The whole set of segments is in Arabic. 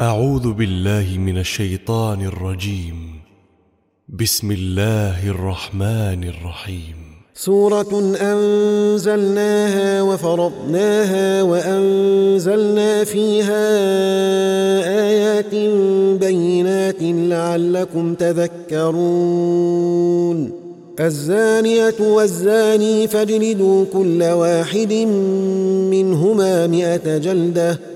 أعوذ بالله من الشيطان الرجيم. بسم الله الرحمن الرحيم. سورة أنزلناها وفرضناها وأنزلنا فيها آيات بينات لعلكم تذكرون. الزانية والزاني فاجلدوا كل واحد منهما مئة جلدة.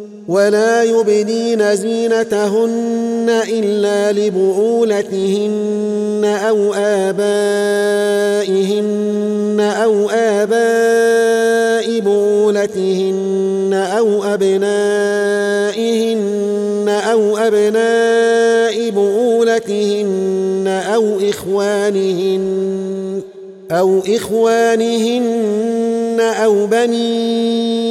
ولا يبدين زينتهن إلا لبعولتهن أو آبائهن أو آباء بعولتهن أو أبنائهن أو أبناء بعولتهن أو إخوانهن أو إخوانهن أو بني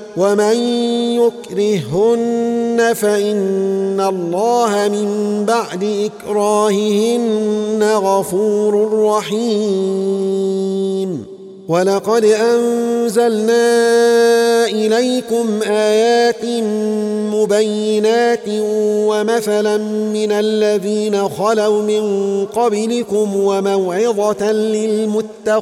ومن يكرهن فان الله من بعد اكراههن غفور رحيم ولقد انزلنا اليكم ايات مبينات ومثلا من الذين خلوا من قبلكم وموعظه للمتقين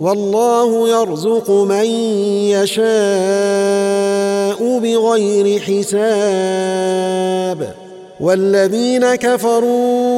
والله يرزق من يشاء بغير حساب. والذين كفروا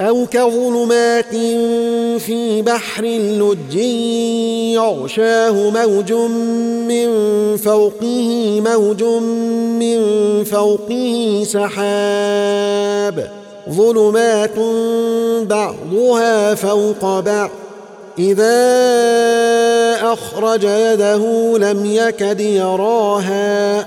أو كظلمات في بحر لج يغشاه موج من فوقه موج من فوقه سحاب. ظلمات بعضها فوق بعض. إذا أخرج يده لم يكد يراها.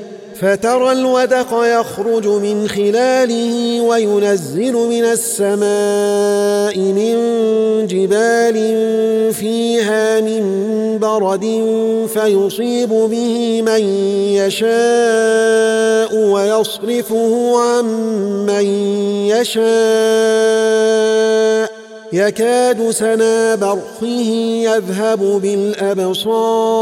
فترى الودق يخرج من خلاله وينزل من السماء من جبال فيها من برد فيصيب به من يشاء ويصرفه عن من يشاء. يكاد سنا برقه يذهب بالأبصار.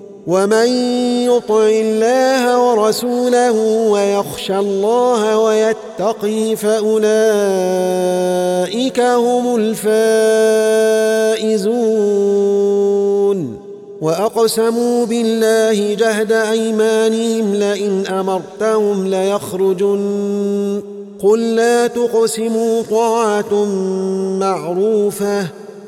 ومن يطع الله ورسوله ويخشى الله ويتقي فاولئك هم الفائزون واقسموا بالله جهد ايمانهم لئن امرتهم ليخرجن قل لا تقسموا طاعه معروفه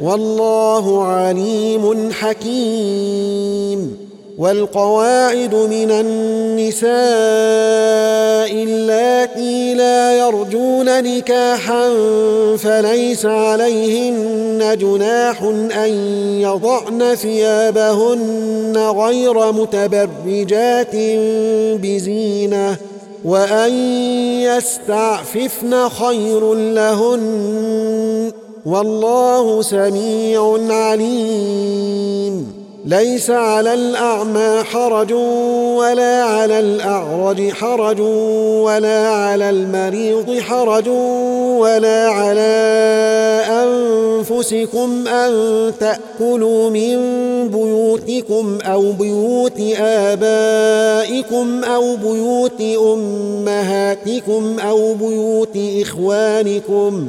والله عليم حكيم. والقواعد من النساء اللاتي لا يرجون نكاحا فليس عليهن جناح أن يضعن ثيابهن غير متبرجات بزينة وأن يستعففن خير لهن والله سميع عليم. ليس على الأعمى حرج ولا على الأعرج حرج ولا على المريض حرج ولا على أنفسكم أن تأكلوا من بيوتكم أو بيوت آبائكم أو بيوت أمهاتكم أو بيوت إخوانكم.